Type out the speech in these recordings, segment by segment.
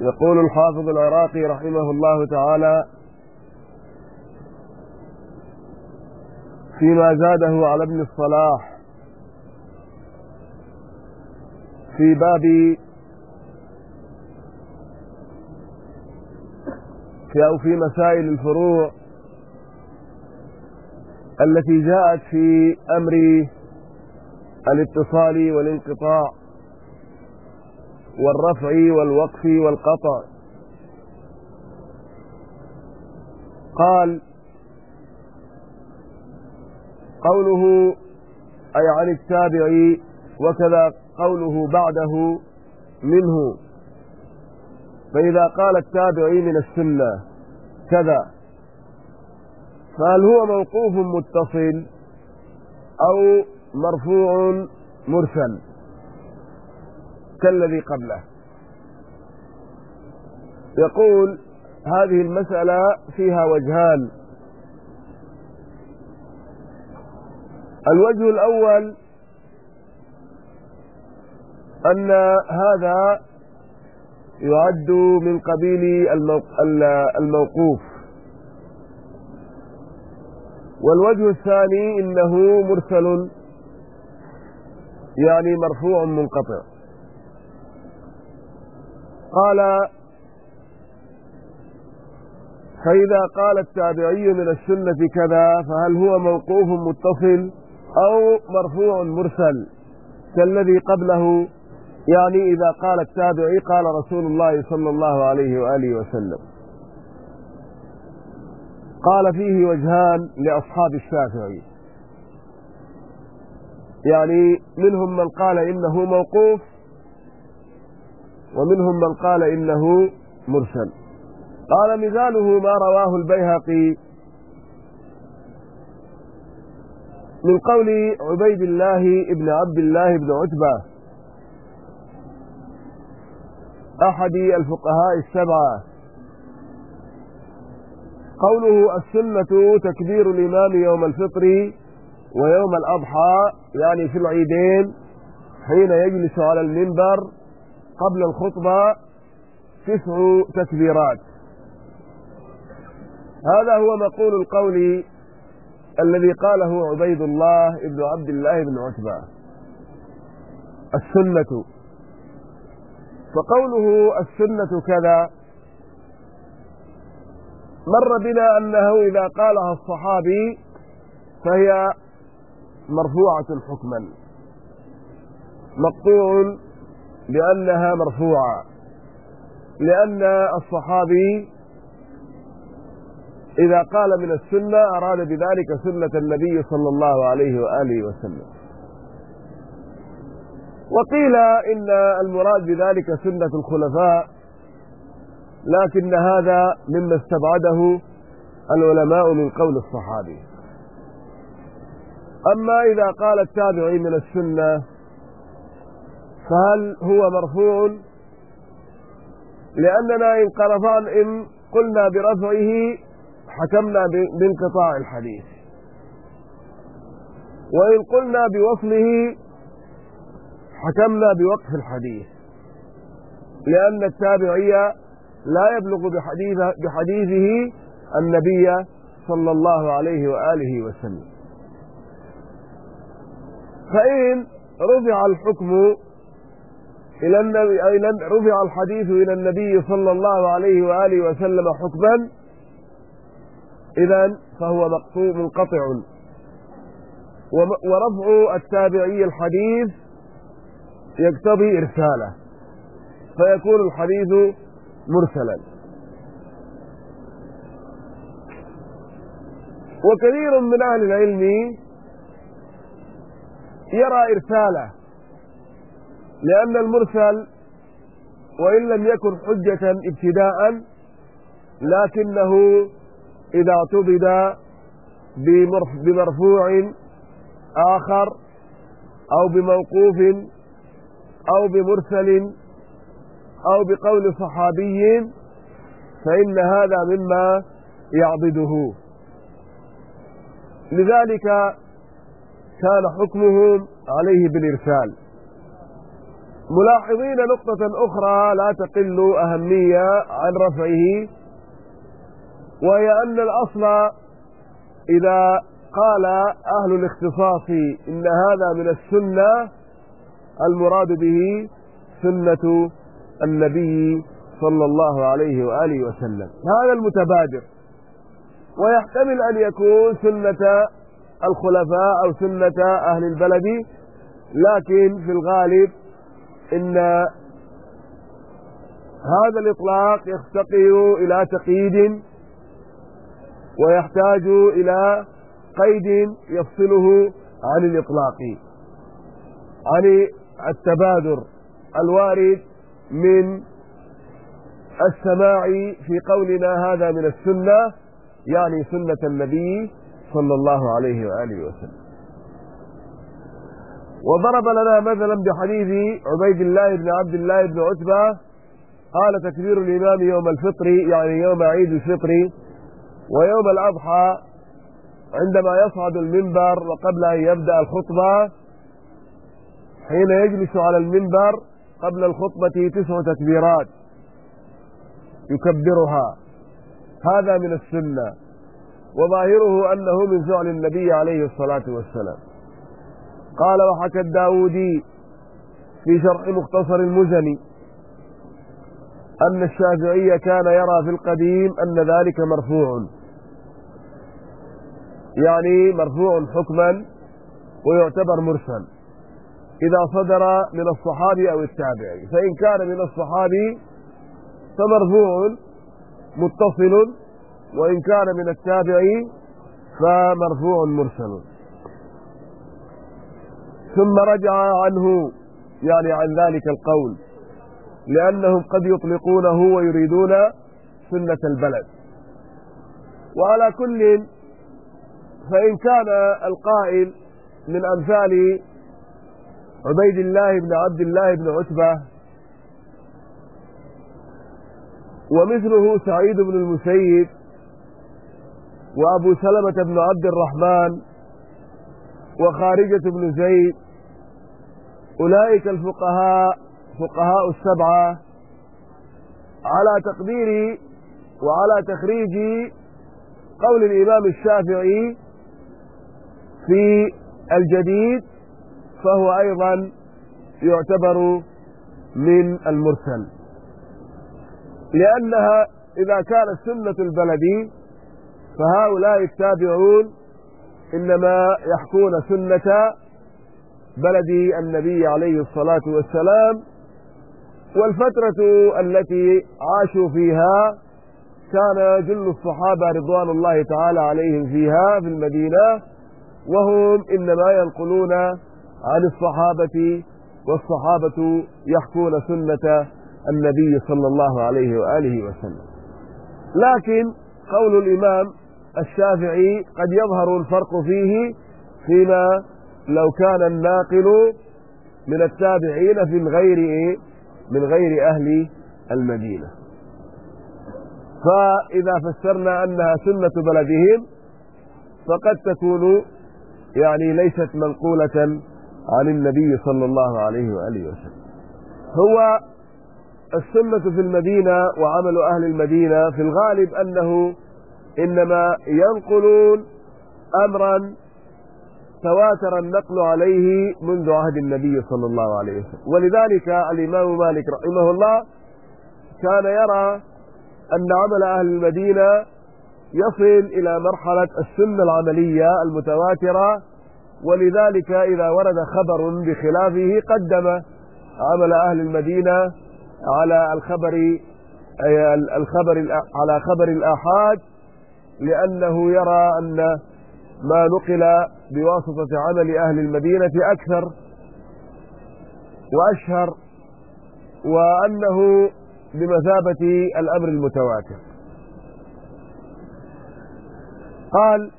يقول الحافظ العراقي رحمه الله تعالى فيما زاده على ابن الصلاح في باب في أو في مسائل الفروع التي جاءت في أمر الاتصال والانقطاع. والرفع والوقف والقطع. قال قوله أي عن التابع وكذا قوله بعده منه. فإذا قال التابعي من السنة كذا فهل هو موقوف متصل أو مرفوع مرسل؟ كالذي قبله. يقول هذه المسألة فيها وجهان. الوجه الأول أن هذا يعد من قبيل الموقوف. والوجه الثاني إنه مرسل يعني مرفوع منقطع. قال فإذا قال التابعي من السنة كذا فهل هو موقوف متصل أو مرفوع مرسل؟ كالذي قبله يعني إذا قال التابعي قال رسول الله صلى الله عليه وآله وسلم. قال فيه وجهان لأصحاب الشافعي. يعني منهم من قال إنه موقوف ومنهم من قال إنه مرسل. قال مثاله ما رواه البيهقي من قول عبيد الله ابن عبد الله بن عتبة أحد الفقهاء السبعة. قوله السنة تكبير الإمام يوم الفطر ويوم الأضحى يعني في العيدين حين يجلس على المنبر قبل الخطبة تسع تكبيرات. هذا هو مقول القول الذي قاله عبيد الله بن عبد الله بن عتبة. السنة. فقوله السنة كذا مر بنا أنه إذا قالها الصحابي فهي مرفوعة حكما. مقطوع لأنها مرفوعة. لأن الصحابي إذا قال من السنة أراد بذلك سنة النبي صلى الله عليه وآله وسلم. وقيل إن المراد بذلك سنة الخلفاء لكن هذا مما استبعده العلماء من قول الصحابي. أما إذا قال التابعي من السنة فهل هو مرفوع لأننا إن قرفان إن قلنا برفعه حكمنا بانقطاع الحديث. وإن قلنا بوصله حكمنا بوقف الحديث. لأن التابعية لا يبلغ بحديثه, بحديثه النبي صلى الله عليه وآله وسلم. فإن رفع الحكم إلى النبي أي رفع الحديث إلى النبي صلى الله عليه وآله وسلم حكما. إذا فهو مقطوع منقطع. ورفع التابعي الحديث يقتضي إرساله. فيكون الحديث مرسلا. وكثير من أهل العلم يرى إرساله. لأن المرسل وإن لم يكن حجة ابتداء لكنه إذا اعتبد بمرفوع آخر أو بموقوف أو بمرسل أو بقول صحابي فإن هذا مما يعضده. لذلك كان حكمه عليه بالإرسال. ملاحظين نقطة أخرى لا تقل أهمية عن رفعه وهي أن الأصل إذا قال أهل الاختصاص إن هذا من السنة المراد به سنة النبي صلى الله عليه وآله وسلم. هذا المتبادر. ويحتمل أن يكون سنة الخلفاء أو سنة أهل البلد لكن في الغالب إن هذا الإطلاق يفتقر إلى تقييد ويحتاج إلى قيد يفصله عن الإطلاق عن التبادر الوارد من السماع في قولنا هذا من السنة يعني سنة النبي صلى الله عليه وآله وسلم. وضرب لنا مثلا بحديث عبيد الله بن عبد الله بن عتبة قال تكبير الإمام يوم الفطر يعني يوم عيد الفطر ويوم الأضحى عندما يصعد المنبر وقبل أن يبدأ الخطبة حين يجلس على المنبر قبل الخطبة تسع تكبيرات يكبرها. هذا من السنة وظاهره أنه من فعل النبي عليه الصلاة والسلام. قال وحكى الداودي في شرح مختصر المزني أن الشافعي كان يرى في القديم أن ذلك مرفوع. يعني مرفوع حكما ويعتبر مرسل إذا صدر من الصحابي أو التابعي. فإن كان من الصحابي فمرفوع متصل وإن كان من التابعي فمرفوع مرسل. ثم رجع عنه يعني عن ذلك القول لأنهم قد يطلقونه ويريدون سنة البلد. وعلى كل فإن كان القائل من أمثال عبيد الله بن عبد الله بن عتبة ومثله سعيد بن المسيب وأبو سلمة بن عبد الرحمن وخارجة بن زيد. أولئك الفقهاء فقهاء السبعة على تقدير وعلى تخريج قول الإمام الشافعي في الجديد فهو أيضا يعتبر من المرسل. لأنها إذا كانت سنة البلد فهؤلاء التابعون إنما يحكون سنة بلد النبي عليه الصلاة والسلام والفترة التي عاشوا فيها كان جل الصحابة رضوان الله تعالى عليهم فيها في المدينة وهم إنما ينقلون عن الصحابة والصحابة يحكون سنة النبي صلى الله عليه وآله وسلم. لكن قول الإمام الشافعي قد يظهر الفرق فيه فيما لو كان الناقل من التابعين في غير إيه؟ من غير أهل المدينة فإذا فسرنا أنها سنة بلدهم فقد تكون يعني ليست منقولة عن النبي صلى الله عليه وآله وسلم هو السنة في المدينة وعمل أهل المدينة في الغالب أنه إنما ينقلون أمرا تواتر النقل عليه منذ عهد النبي صلى الله عليه وسلم. ولذلك الإمام مالك رحمه الله كان يرى أن عمل أهل المدينة يصل إلى مرحلة السنة العملية المتواترة ولذلك إذا ورد خبر بخلافه قدم عمل أهل المدينة على الخبر الخبر على خبر الآحاد لأنه يرى أن ما نقل بواسطة عمل أهل المدينة أكثر وأشهر وأنه بمثابة الأمر المتواتر. قال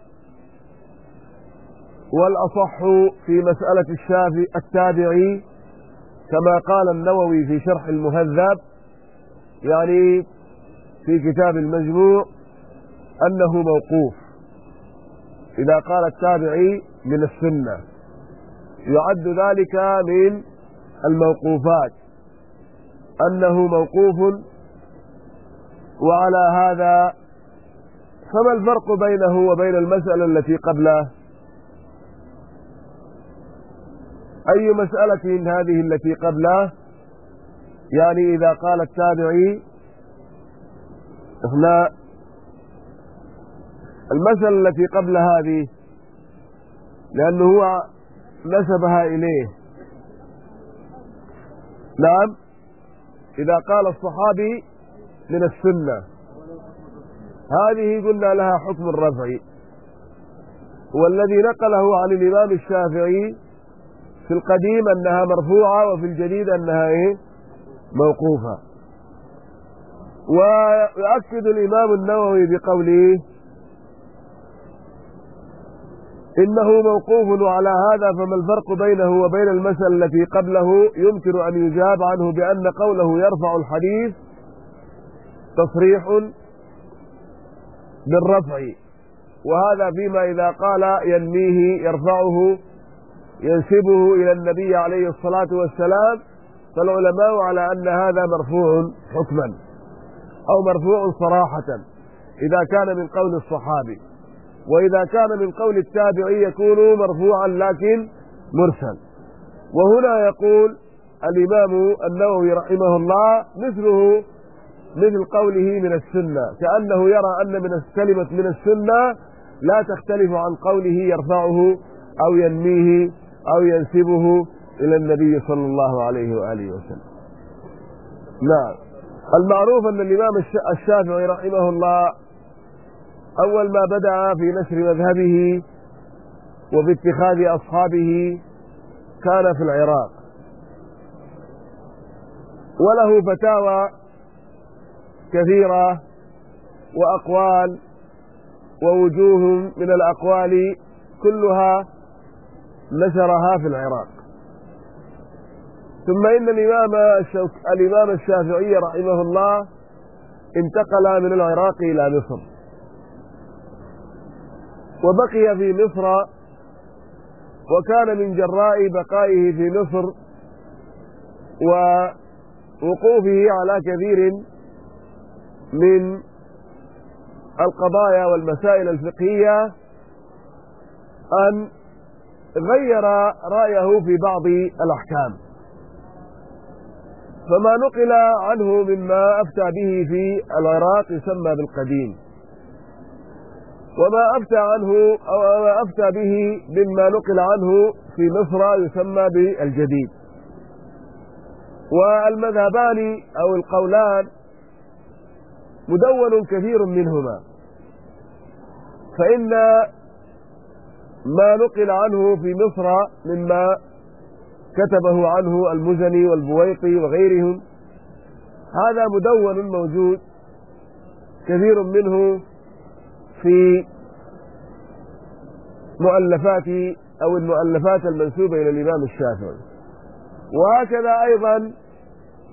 والأصح في مسألة الشافي التابعي كما قال النووي في شرح المهذب يعني في كتاب المجموع أنه موقوف. إذا قال التابعي من السنة يعد ذلك من الموقوفات. أنه موقوف وعلى هذا فما الفرق بينه وبين المسألة التي قبله؟ أي مسألة هذه التي قبله؟ يعني إذا قال التابعي هنا المسألة التي قبل هذه لأنه هو نسبها إليه. نعم. إذا قال الصحابي من السنة هذه قلنا لها حكم الرفع. والذي نقله عن الإمام الشافعي في القديم أنها مرفوعة وفي الجديد أنها إيه؟ موقوفة. ويؤكد الإمام النووي بقوله إنه موقوف على هذا فما الفرق بينه وبين المسألة التي قبله؟ يمكن أن يجاب عنه بأن قوله يرفع الحديث تصريح بالرفع وهذا فيما إذا قال ينميه يرفعه ينسبه إلى النبي عليه الصلاة والسلام. فالعلماء على أن هذا مرفوع حكما أو مرفوع صراحة إذا كان من قول الصحابي. وإذا كان من قول التابعي يكون مرفوعا لكن مرسل. وهنا يقول الإمام النووي رحمه الله مثله مثل قوله من السنة كأنه يرى أن من كلمة من السنة لا تختلف عن قوله يرفعه أو ينميه أو ينسبه إلى النبي صلى الله عليه وآله وسلم. نعم. المعروف أن الإمام الشافعي رحمه الله أول ما بدأ في نشر مذهبه وفي اتخاذ أصحابه كان في العراق. وله فتاوى كثيرة وأقوال ووجوه من الأقوال كلها نشرها في العراق. ثم إن الإمام الإمام الشافعي رحمه الله انتقل من العراق إلى مصر. وبقي في مصر وكان من جراء بقائه في مصر ووقوفه على كثير من القضايا والمسائل الفقهية أن غير رأيه في بعض الأحكام. فما نقل عنه مما أفتى به في العراق يسمى بالقديم. وما أفتى عنه أو ما أفتى به مما نقل عنه في مصر يسمى بالجديد. والمذهبان أو القولان مدون كثير منهما. فإن ما نقل عنه في مصر مما كتبه عنه المزني والبويقي وغيرهم هذا مدون موجود كثير منه في مؤلفات أو المؤلفات المنسوبة إلى الإمام الشافعي. وهكذا أيضا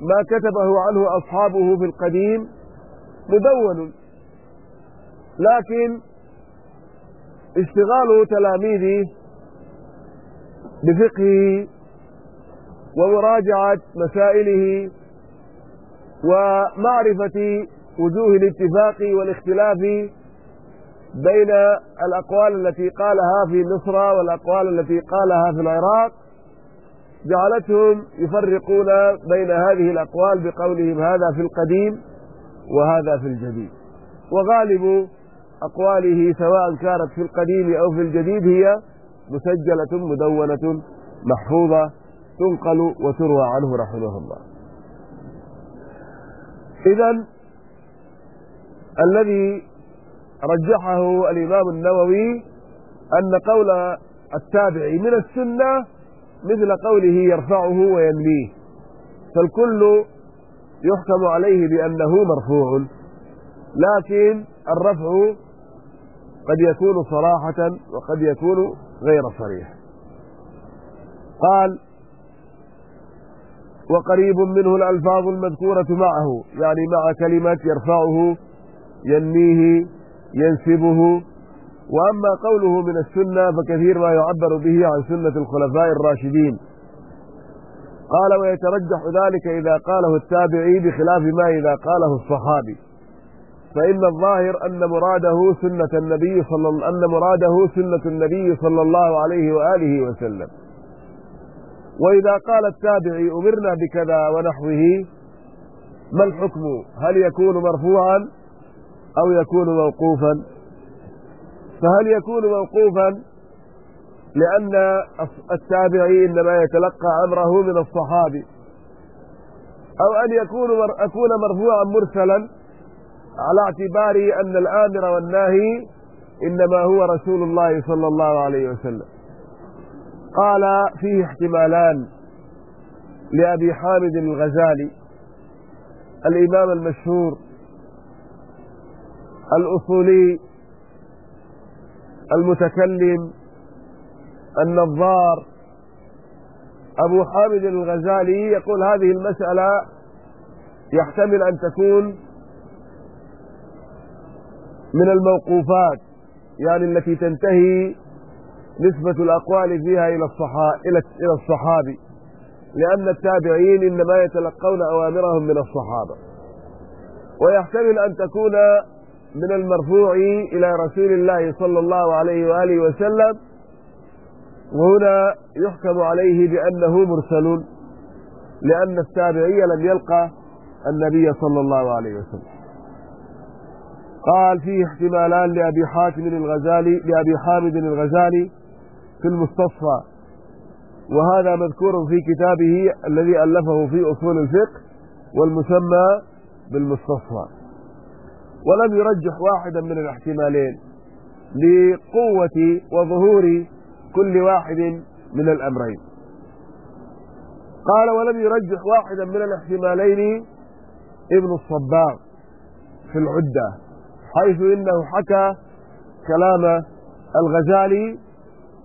ما كتبه عنه أصحابه في القديم مدون. لكن اشتغال تلاميذه بفقهه ومراجعة مسائله ومعرفة وجوه الاتفاق والاختلاف بين الأقوال التي قالها في مصر والأقوال التي قالها في العراق جعلتهم يفرقون بين هذه الأقوال بقولهم هذا في القديم وهذا في الجديد. وغالب أقواله سواء كانت في القديم أو في الجديد هي مسجلة مدونة محفوظة تنقل وتروى عنه رحمه الله. إذا الذي رجحه الإمام النووي أن قول التابع من السنة مثل قوله يرفعه وينميه فالكل يحكم عليه بأنه مرفوع لكن الرفع قد يكون صراحة وقد يكون غير صريح. قال وقريب منه الألفاظ المذكورة معه يعني مع كلمة يرفعه ينميه ينسبه. وأما قوله من السنة فكثير ما يعبر به عن سنة الخلفاء الراشدين. قال ويترجح ذلك إذا قاله التابعي بخلاف ما إذا قاله الصحابي. فإن الظاهر أن مراده سنة النبي صلى أن مراده سنة النبي صلى الله عليه وآله وسلم. وإذا قال التابعي أمرنا بكذا ونحوه ما الحكم؟ هل يكون مرفوعا؟ أو يكون موقوفا. فهل يكون موقوفا لأن التابعي إنما يتلقى أمره من الصحابي؟ أو أن يكون أكون مرفوعا مرسلا على اعتبار أن الآمر والناهي إنما هو رسول الله صلى الله عليه وسلم. قال فيه احتمالان لأبي حامد الغزالي الإمام المشهور الأصولي المتكلم النظار. أبو حامد الغزالي يقول هذه المسألة يحتمل أن تكون من الموقوفات يعني التي تنتهي نسبة الأقوال فيها إلى إلى الصحابي. لأن التابعين إنما يتلقون أوامرهم من الصحابة. ويحتمل أن تكون من المرفوع إلى رسول الله صلى الله عليه وآله وسلم وهنا يحكم عليه بأنه مرسل لأن التابعي لم يلقى النبي صلى الله عليه وسلم. قال فيه احتمالان لأبي حاتم الغزالي لأبي حامد الغزالي في المستصفى وهذا مذكور في كتابه الذي ألفه في أصول الفقه والمسمى بالمستصفى ولم يرجح واحدا من الاحتمالين لقوة وظهور كل واحد من الأمرين. قال ولم يرجح واحدا من الاحتمالين ابن الصباغ في العدة حيث إنه حكى كلام الغزالي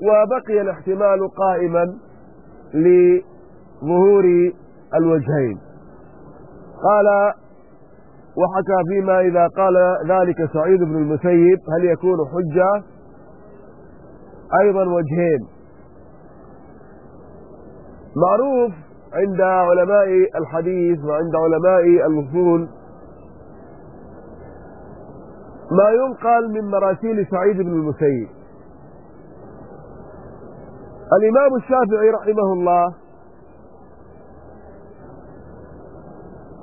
وبقي الاحتمال قائما لظهور الوجهين. قال وحكى فيما إذا قال ذلك سعيد بن المسيب هل يكون حجة؟ أيضا وجهين. معروف عند علماء الحديث وعند علماء الوصول ما ينقل من مراسيل سعيد بن المسيب. الإمام الشافعي رحمه الله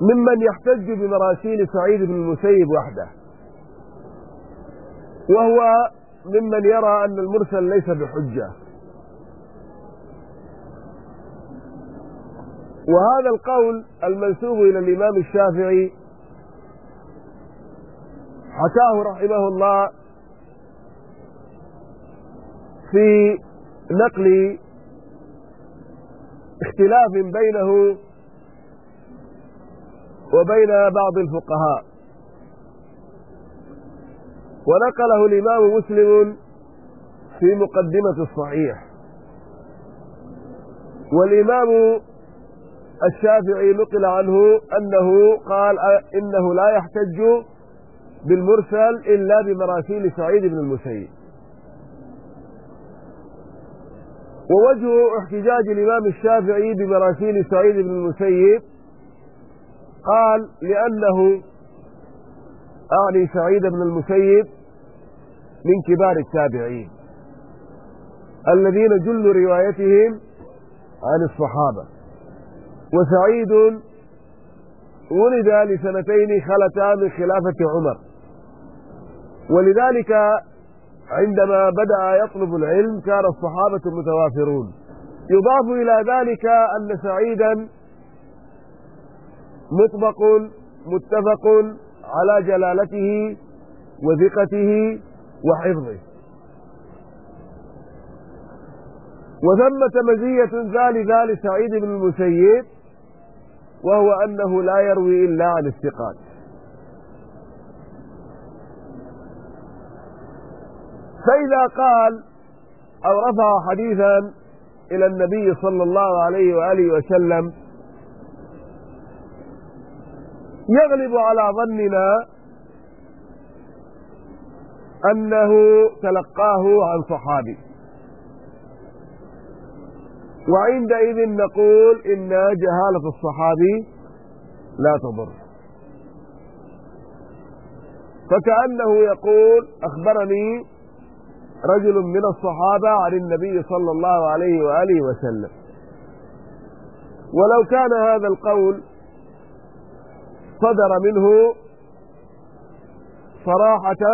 ممن يحتج بمراسيل سعيد بن المسيب وحده. وهو ممن يرى أن المرسل ليس بحجة. وهذا القول المنسوب إلى الإمام الشافعي. حكاه رحمه الله في نقل اختلاف بينه وبين بعض الفقهاء. ونقله الإمام مسلم في مقدمة الصحيح. والإمام الشافعي نقل عنه أنه قال إنه لا يحتج بالمرسل إلا بمراسيل سعيد بن المسيب. ووجه احتجاج الإمام الشافعي بمراسيل سعيد بن المسيب قال لأنه أعني سعيد بن المسيب من كبار التابعين الذين جل روايتهم عن الصحابة. وسعيد ولد لسنتين خلتا من خلافة عمر. ولذلك عندما بدأ يطلب العلم كان الصحابة متوافرون. يضاف إلى ذلك أن سعيدا مطبق متفق على جلالته وثقته وحفظه. وثمة مزية ثالثة لسعيد بن المسيب وهو أنه لا يروي إلا عن الثقات. فإذا قال أو رفع حديثا إلى النبي صلى الله عليه وآله وسلم يغلب على ظننا أنه تلقاه عن صحابي. وعندئذ نقول إن جهالة الصحابي لا تضر. فكأنه يقول أخبرني رجل من الصحابة عن النبي صلى الله عليه وآله وسلم. ولو كان هذا القول صدر منه صراحة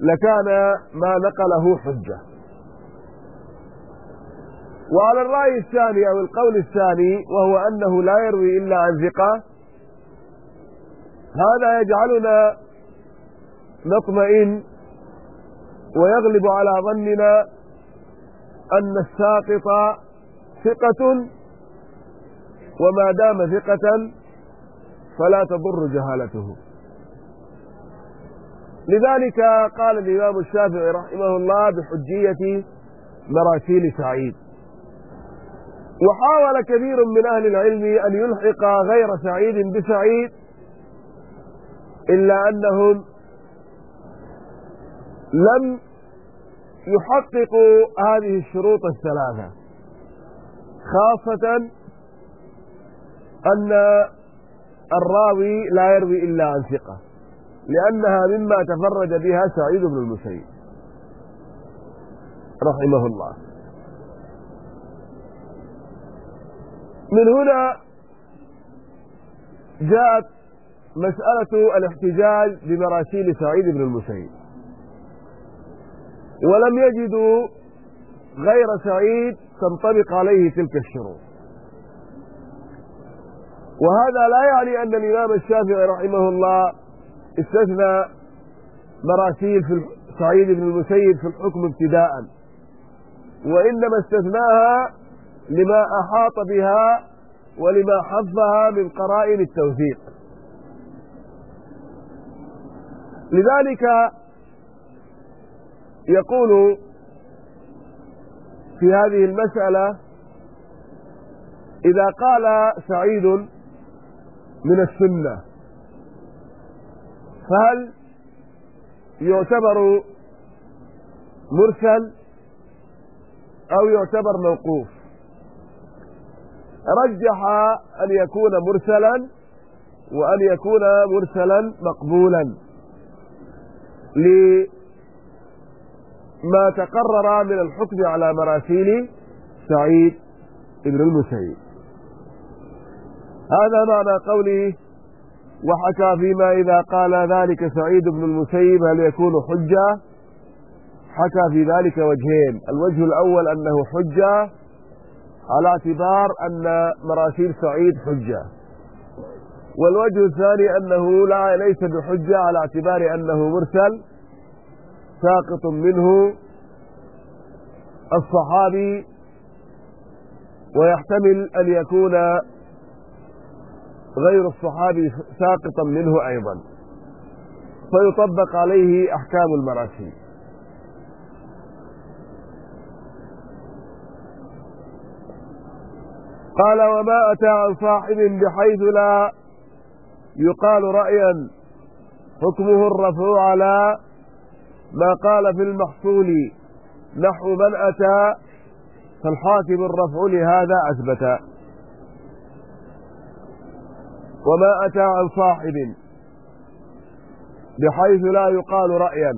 لكان ما نقله حجة. وعلى الرأي الثاني أو القول الثاني وهو أنه لا يروي إلا عن ثقة هذا يجعلنا نطمئن ويغلب على ظننا أن الساقط ثقة وما دام ثقة فلا تضر جهالته. لذلك قال الإمام الشافعي رحمه الله بحجية مراسيل سعيد وحاول كثير من أهل العلم أن يلحق غير سعيد بسعيد إلا أنهم لم يحققوا هذه الشروط الثلاثة خاصة أن الراوي لا يروي إلا عن ثقة لأنها مما تفرد بها سعيد بن المسيب. رحمه الله. من هنا جاءت مسألة الاحتجاج بمراسيل سعيد بن المسيب. ولم يجدوا غير سعيد تنطبق عليه تلك الشروط. وهذا لا يعني أن الإمام الشافعي رحمه الله استثنى مراسيل في سعيد بن المسيب في الحكم ابتداء وإنما استثناها لما أحاط بها ولما حفها من قرائن التوثيق. لذلك يقول في هذه المسألة إذا قال سعيد من السنة. فهل يعتبر مرسل أو يعتبر موقوف؟ رجح أن يكون مرسلا وأن يكون مرسلا مقبولا. لما تقرر من الحكم على مراسيل سعيد بن المسيب. هذا معنى قوله وحكى فيما إذا قال ذلك سعيد بن المسيب هل يكون حجة؟ حكى في ذلك وجهين. الوجه الأول أنه حجة على اعتبار أن مراسيل سعيد حجة. والوجه الثاني أنه لا ليس بحجة على اعتبار أنه مرسل ساقط منه الصحابي ويحتمل أن يكون غير الصحابي ساقطا منه أيضا. فيطبق عليه أحكام المراسيل. قال وما أتى عن صاحب بحيث لا يقال رأيا. حكمه الرفع على ما قال في المحصول. نحو من أتى. فالحاكم الرفع لهذا أثبت. وما أتى عن صاحب بحيث لا يقال رأيا.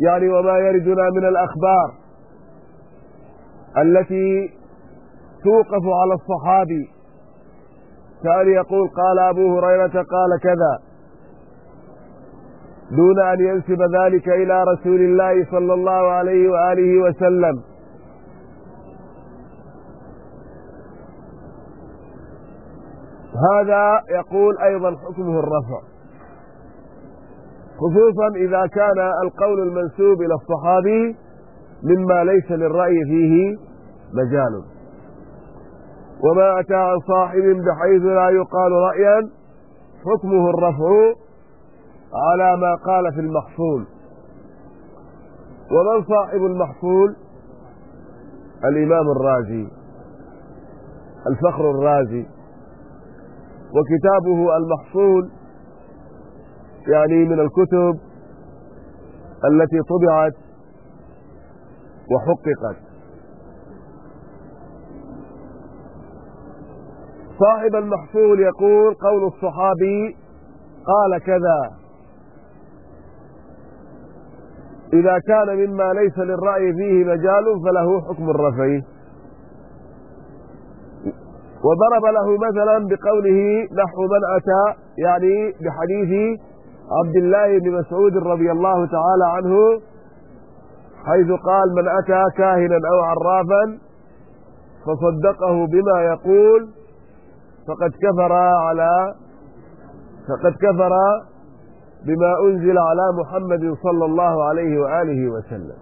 يعني وما يردنا من الأخبار التي توقف على الصحابي. كان يقول قال أبو هريرة قال كذا. دون أن ينسب ذلك إلى رسول الله صلى الله عليه وآله وسلم. هذا يقول أيضا حكمه الرفع. خصوصا إذا كان القول المنسوب إلى الصحابي مما ليس للرأي فيه مجال. وما أتى عن صاحب بحيث لا يقال رأيا حكمه الرفع على ما قال في المحصول. ومن صاحب المحصول؟ الإمام الرازي الفخر الرازي. وكتابه المحصول يعني من الكتب التي طبعت وحققت. صاحب المحصول يقول قول الصحابي قال كذا إذا كان مما ليس للرأي فيه مجال فله حكم الرفع وضرب له مثلا بقوله نحو من أتى يعني بحديث عبد الله بن مسعود رضي الله تعالى عنه حيث قال من أتى كاهنا أو عرافا فصدقه بما يقول فقد كفر على فقد كفر بما أنزل على محمد صلى الله عليه وآله وسلم.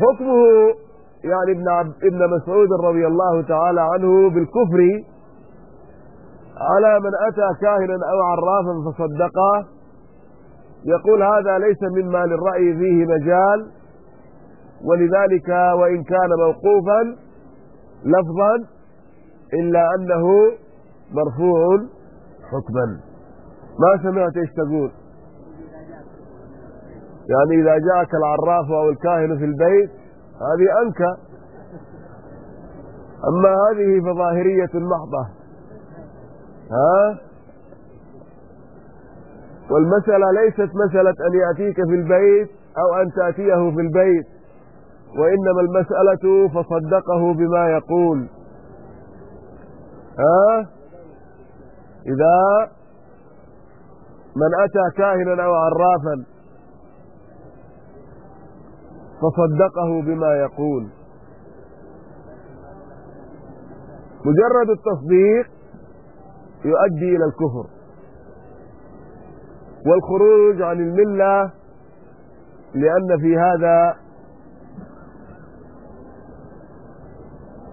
حكمه يعني ابن, ابن مسعود رضي الله تعالى عنه بالكفر على من أتى كاهنا أو عرافا فصدقه؟ يقول هذا ليس مما للرأي فيه مجال ولذلك وإن كان موقوفا لفظا إلا أنه مرفوع حكما. ما سمعت إيش تقول؟ يعني إذا جاءك العراف أو الكاهن في البيت هذه أنكى أما هذه فظاهرية محضة ها؟ والمسألة ليست مسألة أن يأتيك في البيت أو أن تأتيه في البيت وإنما المسألة فصدقه بما يقول. ها؟ إذا من أتى كاهنا أو عرافا فصدقه بما يقول. مجرد التصديق يؤدي إلى الكفر. والخروج عن الملة لأن في هذا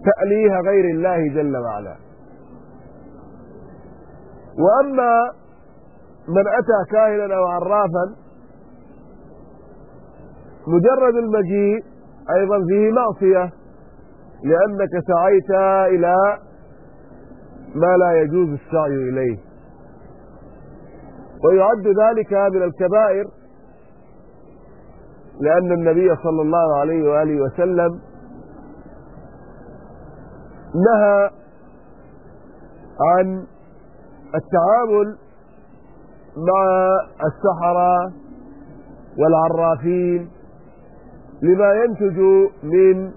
تأليه غير الله جل وعلا. وأما من أتى كاهنا أو عرافا مجرد المجيء أيضا فيه معصية لأنك سعيت إلى ما لا يجوز السعي إليه. ويعد ذلك من الكبائر لأن النبي صلى الله عليه وآله وسلم نهى عن التعامل مع السحرة والعرافين لما ينتج من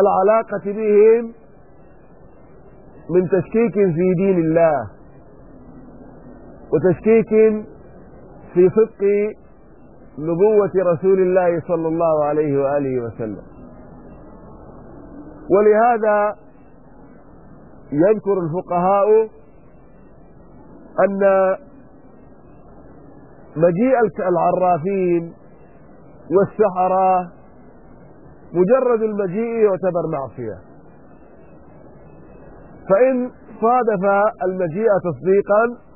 العلاقة بهم من تشكيك في دين الله وتشكيك في صدق نبوة رسول الله صلى الله عليه وآله وسلم. ولهذا يذكر الفقهاء أن مجيء العرافين والسحرة مجرد المجيء يعتبر معصية. فإن صادف المجيء تصديقا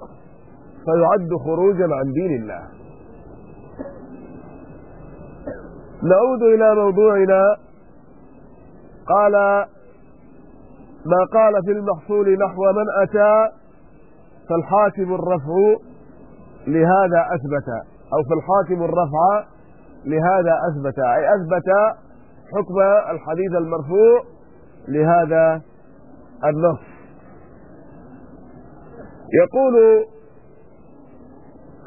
فيعد خروجا عن دين الله. نعود إلى موضوعنا. قال ما قال في المحصول نحو من أتى فالحاكم الرفع لهذا أثبت. أو فالحاكم الرفع لهذا أثبت أي أثبت حكم الحديث المرفوع لهذا النص يقول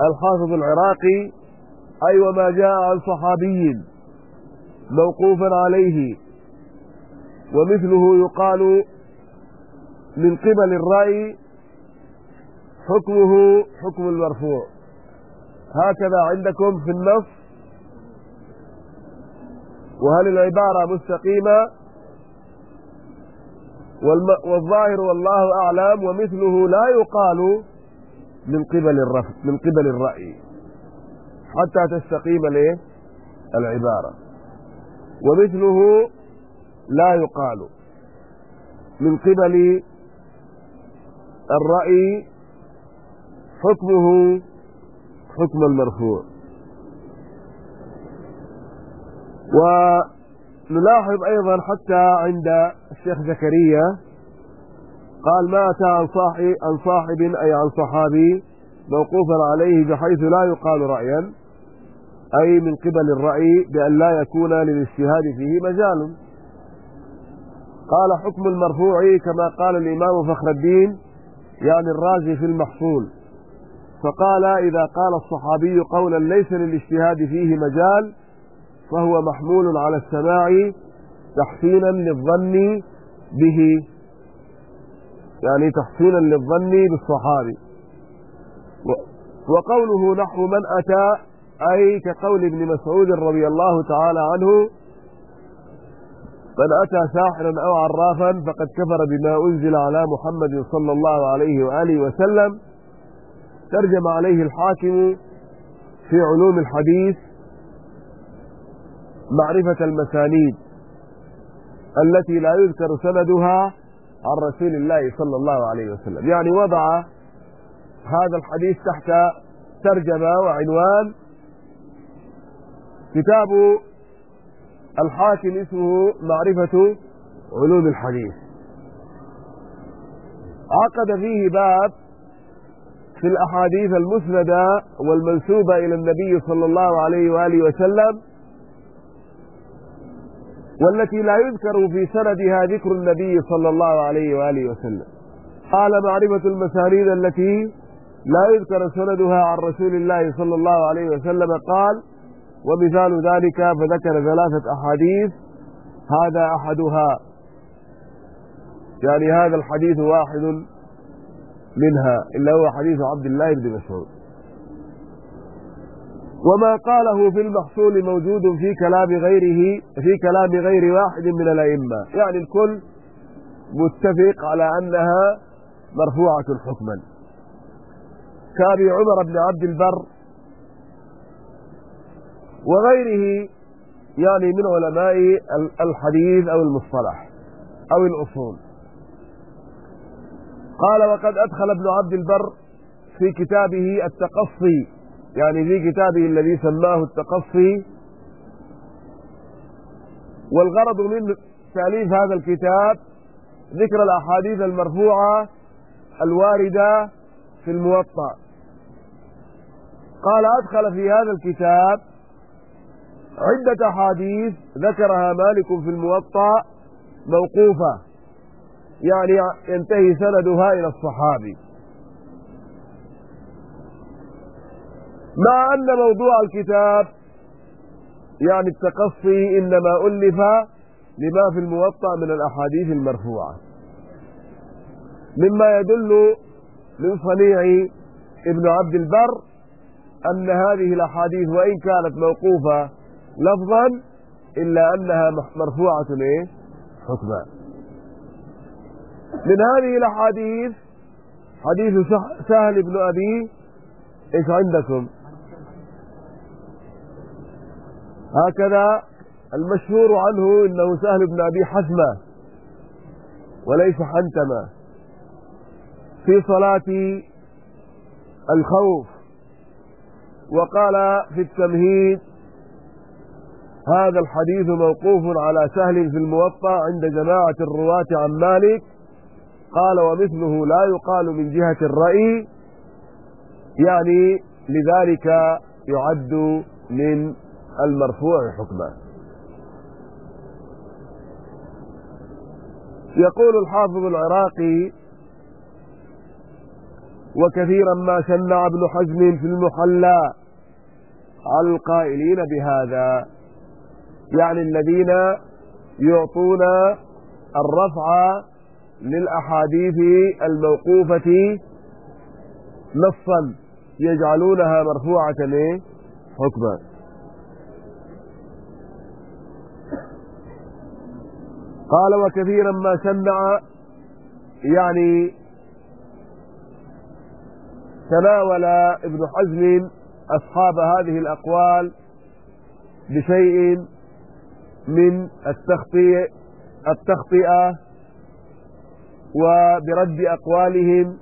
الحافظ العراقي أي وما جاء عن صحابي موقوفا عليه ومثله يقال من قبل الرأي حكمه حكم المرفوع. هكذا عندكم في النص وهل العبارة مستقيمة؟ والظاهر والله أعلم ومثله لا يقال من قبل الرفع من قبل الرأي. حتى تستقيم ليه؟ العبارة. ومثله لا يقال من قبل الرأي حكمه حكم المرفوع. ونلاحظ أيضا حتى عند الشيخ زكريا قال ما أتى عن صاحب, عن صاحب أي عن صحابي موقوفا عليه بحيث لا يقال رأيا أي من قبل الرأي بأن لا يكون للاجتهاد فيه مجال. قال حكم المرفوع كما قال الإمام فخر الدين يعني الرازي في المحصول. فقال إذا قال الصحابي قولا ليس للاجتهاد فيه مجال فهو محمول على السماع تحسينا للظن به يعني تحسينا للظن بالصحابي. وقوله نحو من أتى أي كقول ابن مسعود رضي الله تعالى عنه من أتى ساحرا أو عرافا فقد كفر بما أنزل على محمد صلى الله عليه وآله وسلم. ترجم عليه الحاكم في علوم الحديث معرفة المسانيد التي لا يذكر سندها عن رسول الله صلى الله عليه وسلم. يعني وضع هذا الحديث تحت ترجمة وعنوان كتاب الحاكم اسمه معرفة علوم الحديث. عقد فيه باب في الأحاديث المسندة والمنسوبة إلى النبي صلى الله عليه وآله وسلم والتي لا يذكر في سندها ذكر النبي صلى الله عليه وآله وسلم. قال معرفة المسانيد التي لا يذكر سندها عن رسول الله صلى الله عليه وسلم. قال ومثال ذلك فذكر ثلاثة أحاديث. هذا أحدها يعني هذا الحديث واحد منها إلا هو حديث عبد الله بن مسعود. وما قاله في المحصول موجود في كلام غيره في كلام غير واحد من الأئمة. يعني الكل متفق على أنها مرفوعة حكما. كأبي عمر بن عبد البر وغيره يعني من علماء الحديث أو المصطلح أو الأصول. قال وقد أدخل ابن عبد البر في كتابه التقصي يعني في كتابه الذي سماه التقصي. والغرض من تأليف هذا الكتاب ذكر الأحاديث المرفوعة الواردة في الموطأ. قال أدخل في هذا الكتاب عدة أحاديث ذكرها مالك في الموطأ موقوفة. يعني ينتهي سندها إلى الصحابي. مع أن موضوع الكتاب يعني التقصي إنما ألف لما في الموطأ من الأحاديث المرفوعة. مما يدل من صنيع ابن عبد البر أن هذه الأحاديث وإن كانت موقوفة لفظا إلا أنها مرفوعة إيه؟ حكما. من هذه الأحاديث حديث سهل بن أبي إيش عندكم؟ هكذا المشهور عنه إنه سهل بن أبي حزمة وليس حنتمة في صلاة الخوف. وقال في التمهيد هذا الحديث موقوف على سهل في الموطأ عند جماعة الرواة عن مالك. قال ومثله لا يقال من جهة الرأي يعني لذلك يعد من المرفوع حكما يقول الحافظ العراقي وكثيرا ما شنع ابن حزم في المحلى. على القائلين بهذا يعني الذين يعطون الرفع للأحاديث الموقوفة نصا يجعلونها مرفوعة حكما قال وكثيرا ما شنع يعني تناول ابن حزم أصحاب هذه الأقوال بشيء من التخطئة التخطئة وبرد أقوالهم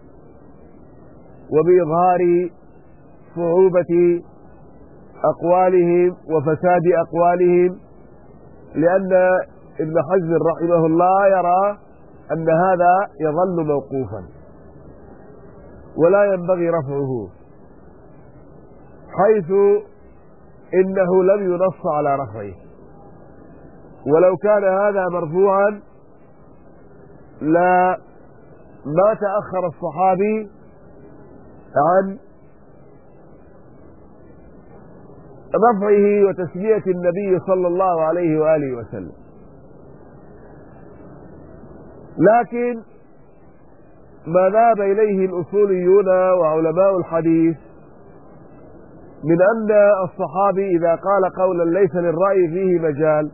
وبإظهار صعوبة أقوالهم وفساد أقوالهم لأن ابن حزم رحمه الله يرى أن هذا يظل موقوفا ولا ينبغي رفعه حيث إنه لم ينص على رفعه. ولو كان هذا مرفوعا لا ما تأخر الصحابي عن رفعه وتسمية النبي صلى الله عليه وآله وسلم. لكن ما ذهب إليه الأصوليون وعلماء الحديث من أن الصحابي إذا قال قولا ليس للرأي فيه مجال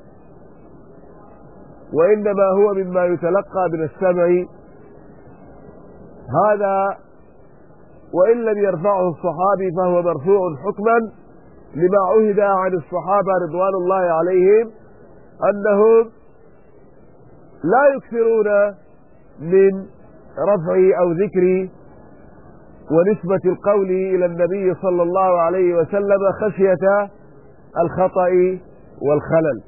وإنما هو مما يتلقى من السمع. هذا وإن لم يرفعه الصحابي فهو مرفوع حكما لما عهد عن الصحابة رضوان الله عليهم أنهم لا يكثرون من رفع أو ذكر ونسبة القول إلى النبي صلى الله عليه وسلم خشية الخطأ والخلل.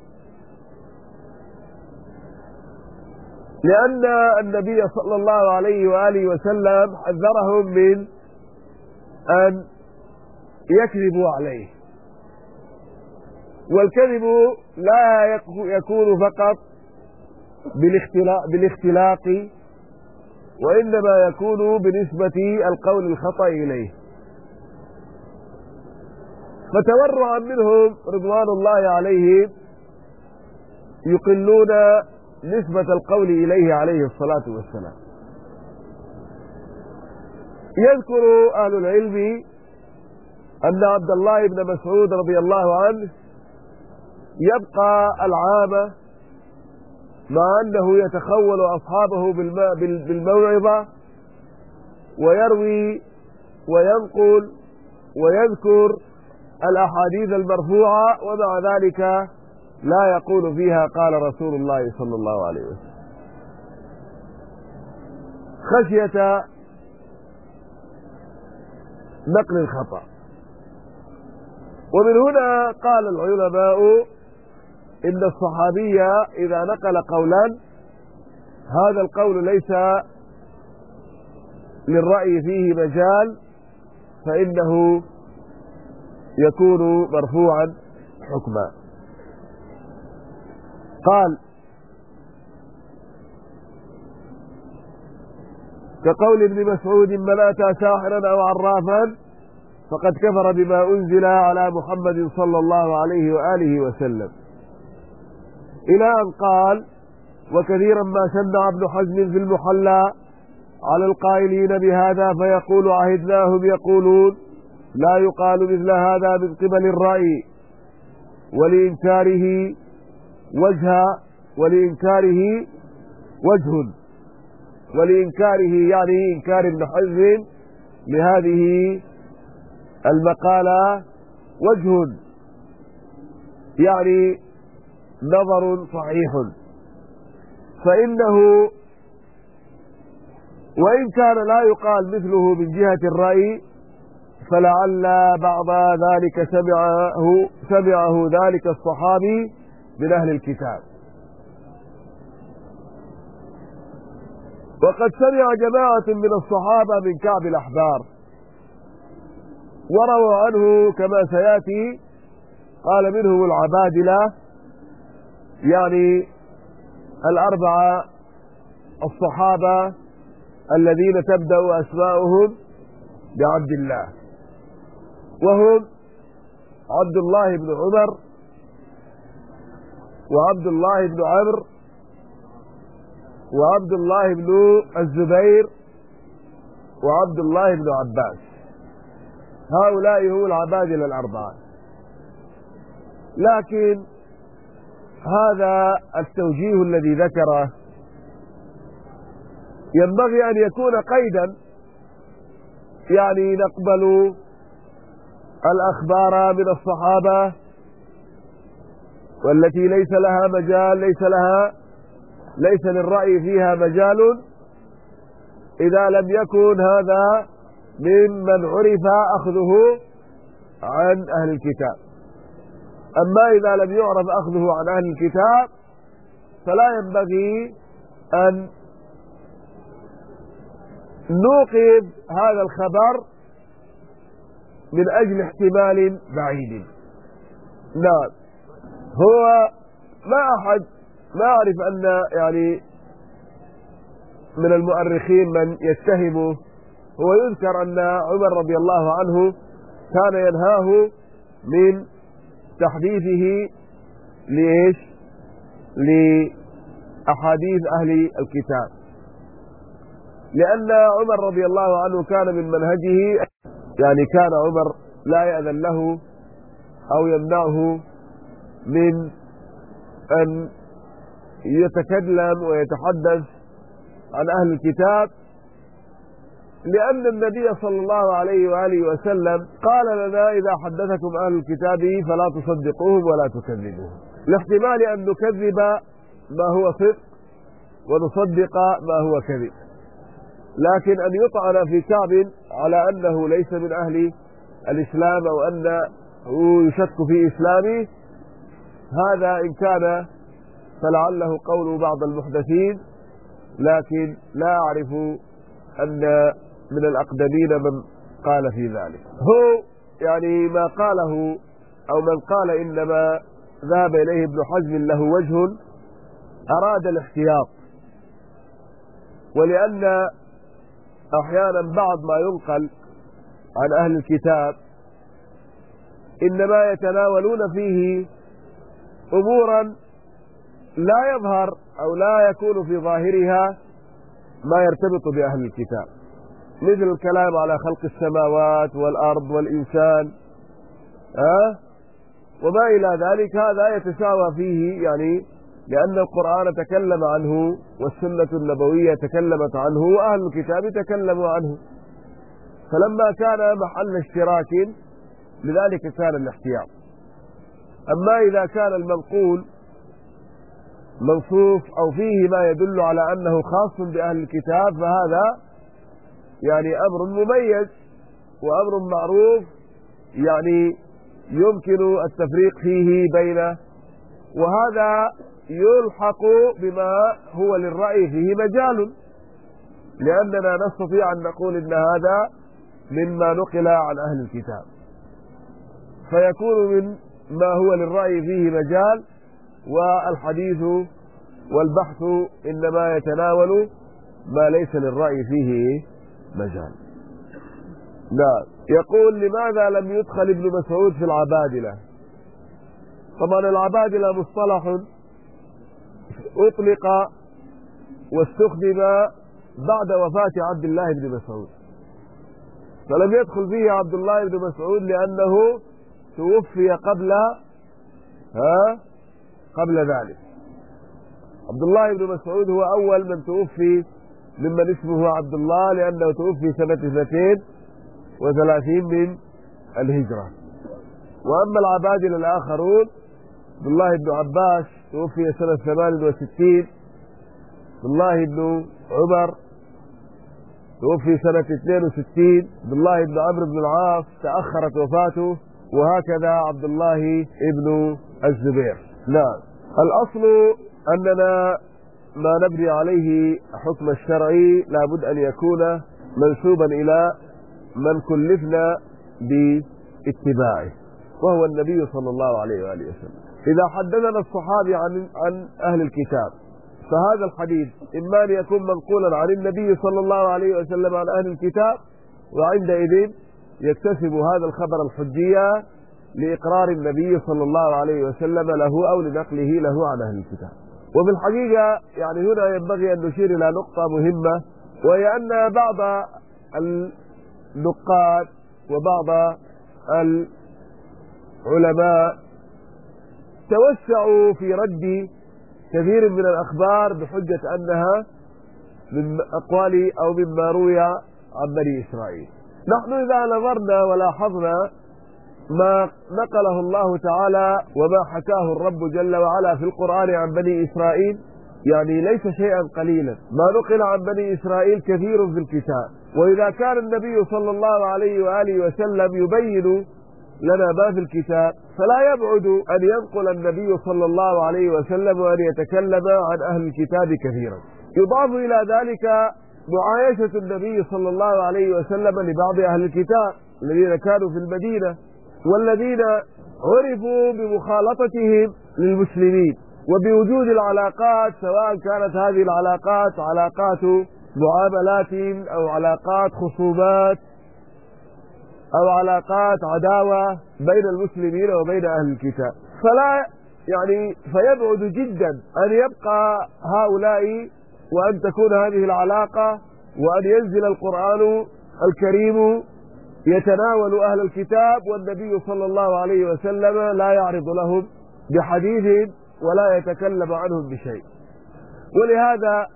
لأن النبي صلى الله عليه وآله وسلم حذرهم من أن يكذبوا عليه. والكذب لا يكون فقط بالاختلاق, بالاختلاق وإنما يكون بنسبة القول الخطأ إليه. فتورعا منهم رضوان الله عليهم يقلون نسبة القول إليه عليه الصلاة والسلام. يذكر أهل العلم أن عبد الله بن مسعود رضي الله عنه يبقى العام مع أنه يتخول أصحابه بالموعظة ويروي وينقل ويذكر الأحاديث المرفوعة ومع ذلك لا يقول فيها قال رسول الله صلى الله عليه وسلم. خشية نقل الخطأ. ومن هنا قال العلماء إن الصحابي إذا نقل قولا هذا القول ليس للرأي فيه مجال فإنه يكون مرفوعا حكما. قال كقول ابن مسعود من أتى ساحرا أو عرافا فقد كفر بما أنزل على محمد صلى الله عليه وآله وسلم. إلى أن قال وكثيرا ما شنع ابن حزم في المحلى على القائلين بهذا فيقول عهدناهم يقولون لا يقال مثل هذا من قبل الرأي ولإنكاره وجه ولإنكاره وجه ولإنكاره يعني إنكار ابن حزم لهذه المقالة وجه يعني نظر صحيح. فإنه وإن كان لا يقال مثله من جهة الرأي فلعل بعض ذلك سمعه سمعه ذلك الصحابي من أهل الكتاب. وقد سمع جماعة من الصحابة من كعب الأحبار. ورووا عنه كما سيأتي قال منهم العبادلة يعني الأربعة الصحابة الذين تبدأ أسماؤهم بعبد الله. وهم عبد الله بن عمر وعبد الله بن عمرو وعبد الله بن الزبير وعبد الله بن عباس. هؤلاء هم العبادلة الأربعة. لكن هذا التوجيه الذي ذكره. ينبغي أن يكون قيدا يعني نقبل الأخبار من الصحابة والتي ليس لها مجال ليس لها ليس للرأي فيها مجال. إذا لم يكن هذا ممن عرف أخذه عن أهل الكتاب. أما إذا لم يعرف أخذه عن أهل الكتاب فلا ينبغي أن نوقف هذا الخبر من أجل احتمال بعيد. نعم. هو ما أحد ما أعرف أن يعني من المؤرخين من يتهمه. هو يذكر أن عمر رضي الله عنه كان ينهاه من تحديثه لإيش؟ لأحاديث أهل الكتاب. لأن عمر رضي الله عنه كان من منهجه يعني كان عمر لا يأذن له أو يمنعه من أن يتكلم ويتحدث عن أهل الكتاب لأن النبي صلى الله عليه وآله وسلم قال لنا إذا حدثكم أهل الكتاب فلا تصدقوهم ولا تكذبوهم. لاحتمال أن نكذب ما هو صدق ونصدق ما هو كذب. لكن أن يطعن في كعب على أنه ليس من أهل الإسلام أو أنه يشك في إسلامه هذا إن كان فلعله قول بعض المحدثين لكن لا أعرف أن من الأقدمين من قال في ذلك. هو يعني ما قاله أو من قال إنما ذهب إليه ابن حزم له وجه أراد الاحتياط. ولأن أحيانا بعض ما ينقل عن أهل الكتاب إنما يتناولون فيه أمورا لا يظهر أو لا يكون في ظاهرها ما يرتبط بأهل الكتاب. مثل الكلام على خلق السماوات والأرض والإنسان أه؟ وما إلى ذلك هذا يتساوى فيه يعني لأن القرآن تكلم عنه والسنة النبوية تكلمت عنه وأهل الكتاب تكلموا عنه فلما كان محل اشتراك لذلك كان الاحتياط أما إذا كان المنقول منصوف أو فيه ما يدل على أنه خاص بأهل الكتاب فهذا يعني أمر مميز وأمر معروف يعني يمكن التفريق فيه بين وهذا يلحق بما هو للرأي فيه مجال لأننا نستطيع أن نقول إن هذا مما نقل عن أهل الكتاب. فيكون من ما هو للرأي فيه مجال والحديث والبحث إنما يتناول ما ليس للرأي فيه مجال. نعم يقول لماذا لم يدخل ابن مسعود في العبادلة؟ طبعا العبادلة مصطلح أطلق واستخدم بعد وفاة عبد الله بن مسعود. فلم يدخل فيه عبد الله بن مسعود لأنه توفي قبل ها قبل ذلك. عبد الله بن مسعود هو أول من توفي ممن اسمه عبد الله لأنه توفي سنة اثنتين وثلاثين من الهجرة. وأما العبادل الآخرون عبد الله بن عباس توفي سنة 68 عبد الله بن عمر توفي سنة 62 عبد الله بن عمرو بن العاص تأخرت وفاته وهكذا عبد الله بن الزبير. نعم. الأصل أننا ما نبني عليه حكم الشرعي لابد أن يكون منسوبا إلى من كلفنا باتباعه وهو النبي صلى الله عليه وآله وسلم. إذا حدثنا الصحابي عن عن أهل الكتاب فهذا الحديث إما أن يكون منقولا عن النبي صلى الله عليه وسلم عن أهل الكتاب وعندئذ يكتسب هذا الخبر الحجية لإقرار النبي صلى الله عليه وسلم له أو لنقله له عن أهل الكتاب. وفي الحقيقة يعني هنا ينبغي أن نشير إلى نقطة مهمة وهي أن بعض النقاد وبعض العلماء توسعوا في رد كثير من الأخبار بحجة أنها من أقوال أو مما روي عن بني إسرائيل. نحن إذا نظرنا ولاحظنا ما نقله الله تعالى وما حكاه الرب جل وعلا في القرآن عن بني إسرائيل يعني ليس شيئا قليلا. ما نقل عن بني إسرائيل كثير في الكتاب. وإذا كان النبي صلى الله عليه وآله وسلم يبين لنا ما في الكتاب فلا يبعد أن ينقل النبي صلى الله عليه وسلم وأن يتكلم عن أهل الكتاب كثيرا. يضاف إلى ذلك معايشة النبي صلى الله عليه وسلم لبعض أهل الكتاب الذين كانوا في المدينة. والذين عرفوا بمخالطتهم للمسلمين وبوجود العلاقات سواء كانت هذه العلاقات علاقات معاملات أو علاقات خصومات أو علاقات عداوة بين المسلمين وبين أهل الكتاب. فلا يعني فيبعد جدا أن يبقى هؤلاء وأن تكون هذه العلاقة وأن ينزل القرآن الكريم يتناول أهل الكتاب والنبي صلى الله عليه وسلم لا يعرض لهم بحديث ولا يتكلم عنهم بشيء. ولهذا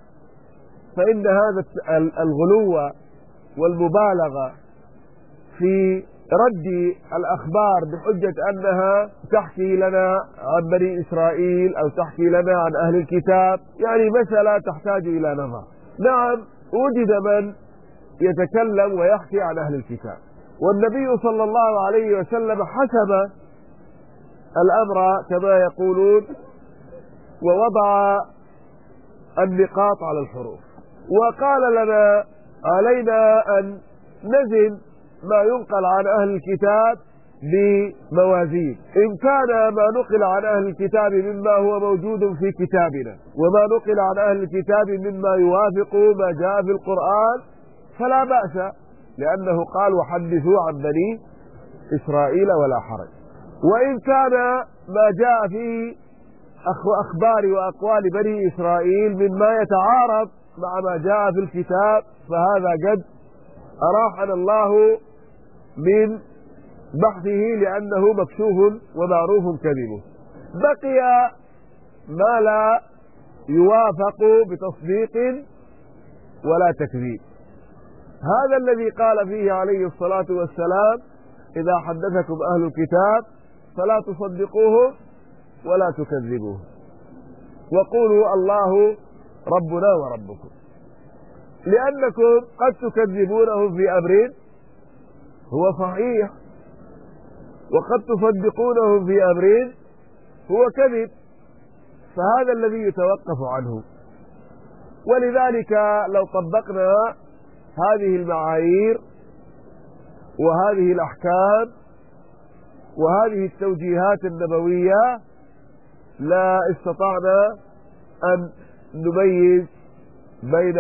فإن هذا الغلو والمبالغة في رد الأخبار بحجة أنها تحكي لنا عن بني إسرائيل أو تحكي لنا عن أهل الكتاب يعني مسألة تحتاج إلى نظر. نعم وجد من يتكلم ويحكي عن أهل الكتاب. والنبي صلى الله عليه وسلم حسب الأمر كما يقولون ووضع النقاط على الحروف. وقال لنا علينا أن نزن ما ينقل عن أهل الكتاب بموازين إن كان ما نقل عن أهل الكتاب مما هو موجود في كتابنا وما نقل عن أهل الكتاب مما يوافق ما جاء في القرآن فلا بأس لأنه قال وحدثوا عن بني إسرائيل ولا حرج. وإن كان ما جاء في أخبار وأقوال بني إسرائيل مما يتعارض مع ما جاء في الكتاب فهذا قد أراحنا الله من بحثه لأنه مكشوف ومعروف كذبه بقي ما لا يوافق بتصديق ولا تكذيب. هذا الذي قال فيه عليه الصلاة والسلام إذا حدثكم أهل الكتاب فلا تصدقوه ولا تكذبوه. وقولوا الله ربنا وربكم. لأنكم قد تكذبونه في أمر هو صحيح. وقد تصدقونه في أمر هو كذب. فهذا الذي يتوقف عنه. ولذلك لو طبقنا هذه المعايير وهذه الأحكام وهذه التوجيهات النبوية لا استطعنا أن نميز بين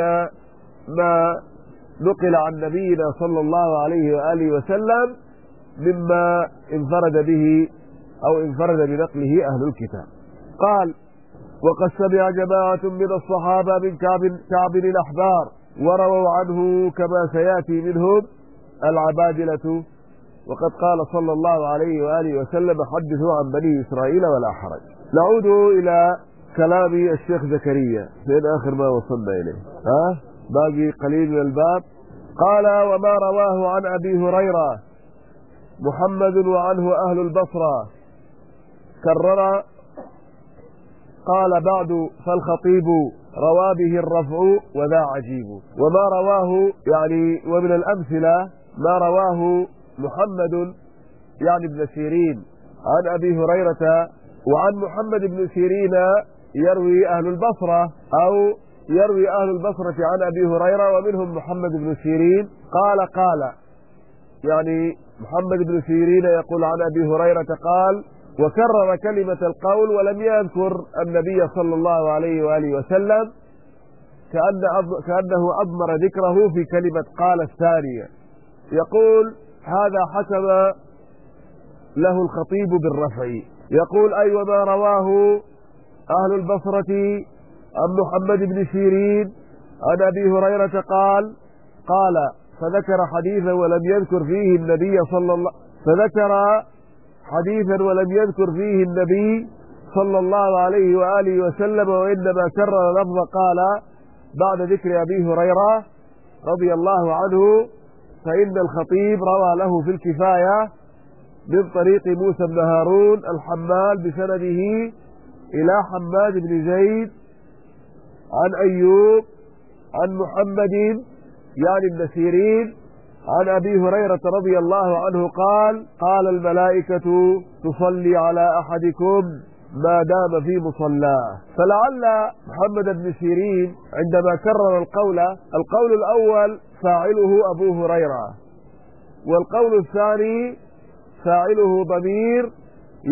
ما نقل عن نبينا صلى الله عليه وآله وسلم مما انفرد به أو انفرد بنقله أهل الكتاب. قال وقد سمع جماعة من الصحابة من كعب, كعب الأحبار ورووا عنه كما سيأتي منهم العبادلة. وقد قال صلى الله عليه وآله وسلم حدثوا عن بني إسرائيل ولا حرج. نعود إلى كلام الشيخ زكريا. فين آخر ما وصلنا إليه. ها؟ باقي قليل من الباب. قال وما رواه عن أبي هريرة. محمد وعنه أهل البصرة. كرر. قال بعد فالخطيب روى به الرفع وذا عجيب. وما رواه يعني ومن الأمثلة ما رواه محمد يعني ابن سيرين. عن أبي هريرة وعن محمد بن سيرين يروي أهل البصرة أو يروي أهل البصرة عن أبي هريرة ومنهم محمد بن سيرين. قال قال يعني محمد بن سيرين يقول عن أبي هريرة قال وكرر كلمة القول ولم يذكر النبي صلى الله عليه وآله وسلم كأن كأنه أضمر ذكره في كلمة قال الثانية. يقول هذا حسب له الخطيب بالرفع. يقول أي وما رواه أهل البصرة عن محمد بن سيرين عن أبي هريرة قال قال فذكر حديثا ولم يذكر فيه النبي صلى الله فذكر حديثا ولم يذكر فيه النبي صلى الله عليه وآله وسلم وإنما كرر لفظ قال بعد ذكر أبي هريرة رضي الله عنه فإن الخطيب روى له في الكفاية من طريق موسى بن هارون الحمال بسنده إلى حماد بن زيد عن أيوب عن محمد يعني النسيرين عن أبي هريرة رضي الله عنه قال قال الملائكة تصلي على أحدكم ما دام في مصلاه. فلعل محمد بن سيرين عندما كرر القول القول الأول فاعله أبو هريرة والقول الثاني فاعله ضمير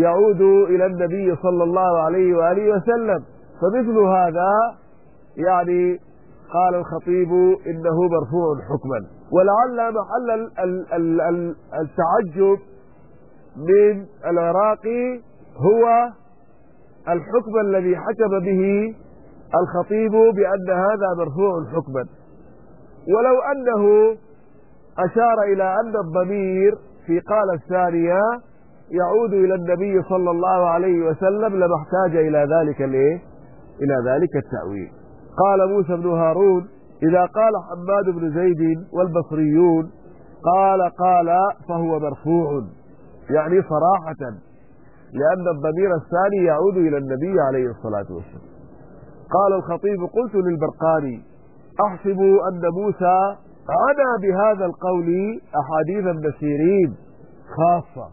يعود إلى النبي صلى الله عليه وآله وسلم. فمثل هذا يعني قال الخطيب إنه مرفوع حكما. ولعل محل التعجب من العراقي هو الحكم الذي حكم به الخطيب بأن هذا مرفوع حكما. ولو أنه أشار إلى أن الضمير في قال الثانية يعود إلى النبي صلى الله عليه وسلم لما احتاج إلى ذلك الإيه؟ إلى ذلك التأويل. قال موسى بن هارون إذا قال حماد بن زيد والبصريون قال قال فهو مرفوع يعني صراحة لأن الضمير الثاني يعود إلى النبي عليه الصلاة والسلام. قال الخطيب قلت للبرقاني أحسب أن موسى عنا بهذا القول أحاديث ابن سيرين خاصة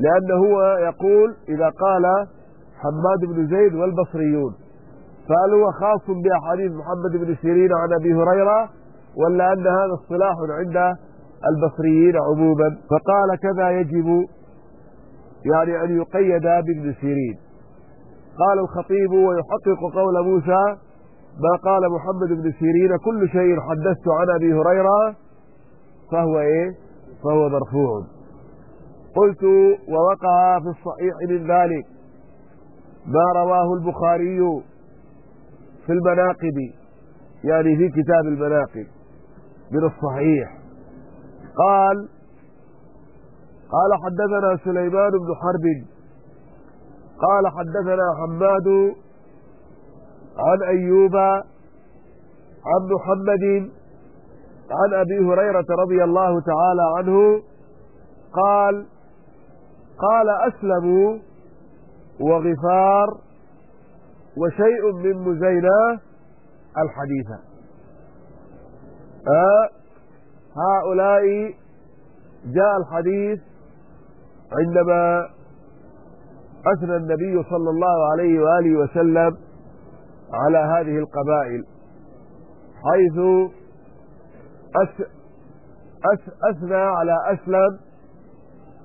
لأنه هو يقول إذا قال حماد بن زيد والبصريون فهل هو خاص بأحاديث محمد بن سيرين عن أبي هريرة ولا أن هذا اصطلاح عند البصريين عموما؟ فقال كذا يجب يعني أن يقيد بابن سيرين. قال الخطيب ويحقق قول موسى ما قال محمد بن سيرين كل شيء حدثت عن أبي هريرة فهو إيه؟ فهو مرفوع. قلت ووقع في الصحيح من ذلك ما رواه البخاري في المناقب يعني في كتاب المناقب من الصحيح. قال قال حدثنا سليمان بن حرب قال حدثنا حماد عن أيوب عن محمد عن أبي هريرة رضي الله تعالى عنه قال قال أسلموا وغفار وشيء من مزينة الحديثة. آه هؤلاء جاء الحديث عندما أثنى النبي صلى الله عليه وآله وسلم على هذه القبائل حيث أثنى على أسلم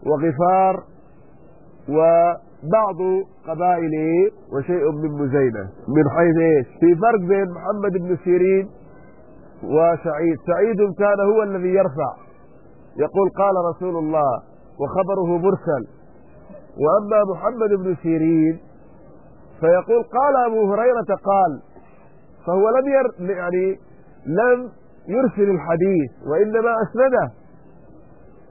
وغفار وبعض قبائله وشيء من مزينة. من حيث إيش؟ في فرق بين محمد بن سيرين وسعيد. سعيد كان هو الذي يرفع. يقول قال رسول الله وخبره مرسل. وأما محمد بن سيرين فيقول قال أبو هريرة قال فهو لم ير يعني لم يرسل الحديث وإنما أسنده.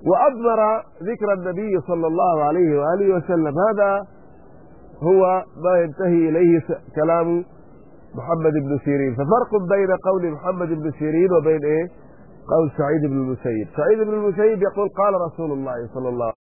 وأضمر ذكر النبي صلى الله عليه وآله وسلم. هذا هو ما ينتهي إليه كلام محمد بن سيرين. ففرق بين قول محمد بن سيرين وبين إيه؟ قول سعيد بن المسيب. سعيد بن المسيب يقول قال رسول الله صلى الله عليه وسلم